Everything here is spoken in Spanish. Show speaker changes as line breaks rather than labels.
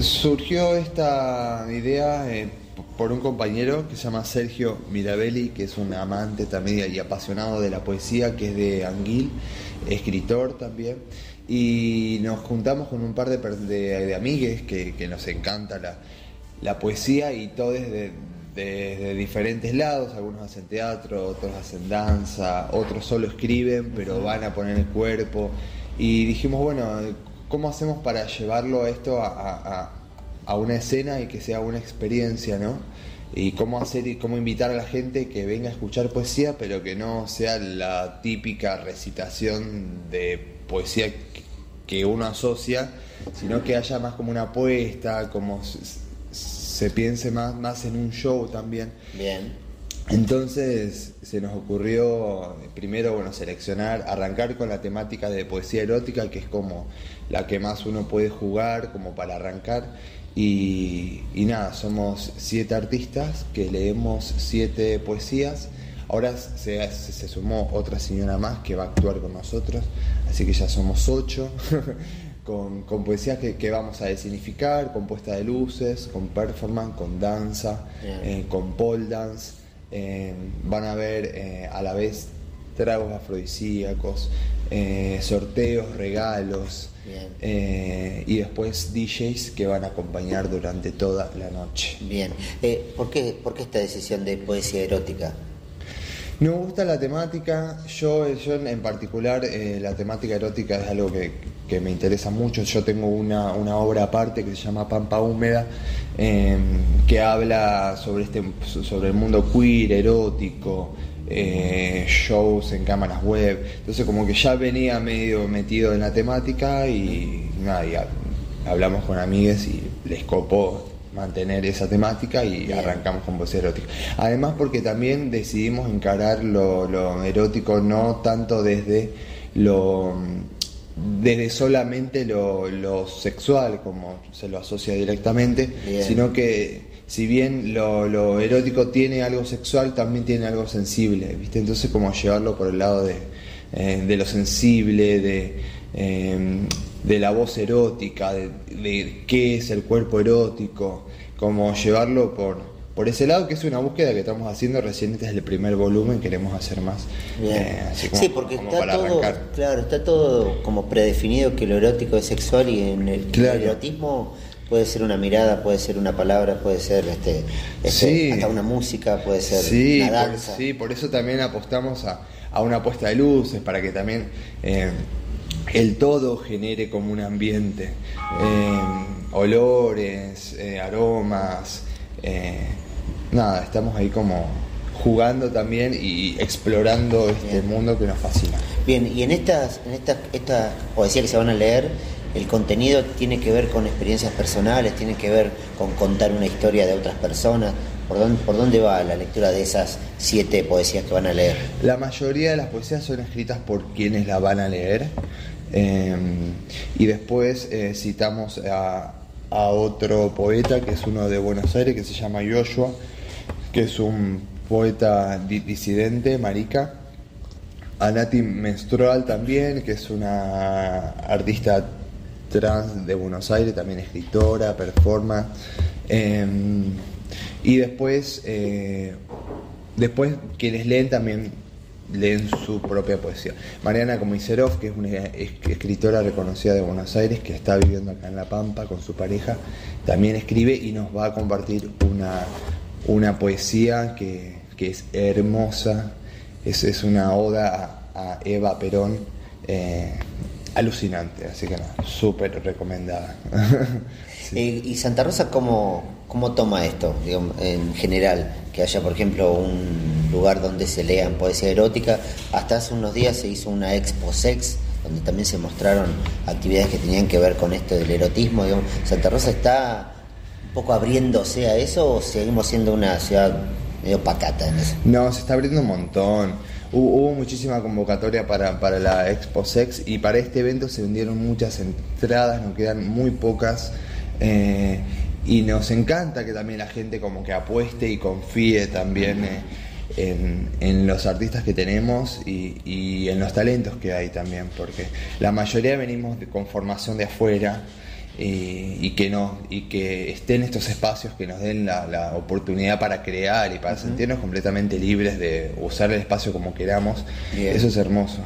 Surgió esta idea eh, por un compañero que se llama Sergio Mirabelli, que es un amante también y apasionado de la poesía, que es de Anguil, escritor también. Y nos juntamos con un par de, de, amigues que, nos encanta la, poesía y todo desde, desde diferentes lados. Algunos hacen teatro, otros hacen danza, otros solo escriben, pero van a poner el cuerpo. Y dijimos, bueno, ¿cómo hacemos para llevarlo esto a, una escena y que sea una experiencia, ¿no? Y cómo hacer y cómo invitar a la gente que venga a escuchar poesía, pero que no sea la típica recitación de poesía que uno asocia, sino que haya más como una apuesta, como se, piense más, más en un show también.
Bien.
Entonces se nos ocurrió primero bueno, seleccionar, arrancar con la temática de poesía erótica, que es como la que más uno puede jugar como para arrancar. Y, nada, somos siete artistas que leemos siete poesías. Ahora se, se, sumó otra señora más que va a actuar con nosotros, así que ya somos ocho, con, con, poesías que, vamos a designificar, con puesta de luces, con performance, con danza, eh, con pole dance. Eh, van a ver eh, a la vez tragos afrodisíacos, eh, sorteos, regalos y después DJs que van a acompañar durante toda la noche.
Bien, ¿por, qué, ¿por qué esta decisión de poesía erótica?
Me gusta la temática, yo, yo en particular la temática erótica es algo que, que, me interesa mucho, yo tengo una, una obra aparte que se llama Pampa Húmeda, Em, que habla sobre, este, sobre el mundo queer, erótico, eh, shows en cámaras web. Entonces como que ya venía medio metido en la temática y nada, hablamos con amigues y les copó mantener esa temática y arrancamos con voz erótica. Además porque también decidimos encarar lo, lo erótico no tanto desde lo desde solamente lo, sexual, como se lo asocia directamente, sino que si bien lo, erótico tiene algo sexual, también tiene algo sensible, ¿viste? Entonces como llevarlo por el lado de, eh, lo sensible, de, em, de la voz erótica, de, de qué es el cuerpo erótico, como llevarlo por por ese lado, que es una búsqueda que estamos haciendo recién desde el primer volumen, queremos hacer más.
Eh, sí, porque está todo, claro, está todo como predefinido que lo erótico es sexual y en el, erotismo puede ser una mirada, puede ser una palabra, puede ser este, este hasta una música, puede ser una danza.
sí, por eso también apostamos a, una puesta de luces, para que también eh, el todo genere como un ambiente, eh, olores, aromas nada, estamos ahí como jugando también y explorando este mundo que nos fascina.
Bien, y en estas, en estas, estas poesías que se van a leer, el contenido tiene que ver con experiencias personales, tiene que ver con contar una historia de otras personas. ¿Por dónde, ¿Por dónde va la lectura de esas siete poesías que van a leer?
La mayoría de las poesías son escritas por quienes la van a leer. Em, y después eh, citamos a, a otro poeta que es uno de Buenos Aires que se llama Joshua que es un poeta disidente, marica. Anati Menstrual también, que es una artista trans de Buenos Aires, también escritora, performa. Em, y después, eh, después quienes leen también leen su propia poesía. Mariana Komiserov, que es una escritora reconocida de Buenos Aires, que está viviendo acá en La Pampa con su pareja, también escribe y nos va a compartir una, una poesía que, es hermosa, es, es una oda a, Eva Perón, eh, alucinante, así que nada, súper recomendada.
Eh, ¿Y Santa Rosa cómo, cómo toma esto, en general? Que haya, por ejemplo, un lugar donde se lean poesía erótica. Hasta hace unos días se hizo una expo sex, donde también se mostraron actividades que tenían que ver con esto del erotismo. Santa Rosa está poco abriéndose a eso o seguimos siendo una ciudad medio pacata en?
No, se está abriendo un montón. Hubo, muchísima convocatoria para, para, la Expo Sex y para este evento se vendieron muchas entradas, nos quedan muy pocas. Eh, y nos encanta que también la gente como que apueste y confíe también eh, en, los artistas que tenemos y, en los talentos que hay también, porque la mayoría venimos con formación de afuera y, que no, y que estén estos espacios que nos den la, oportunidad para crear y para sentirnos completamente libres de usar el espacio como queramos. Eso es hermoso.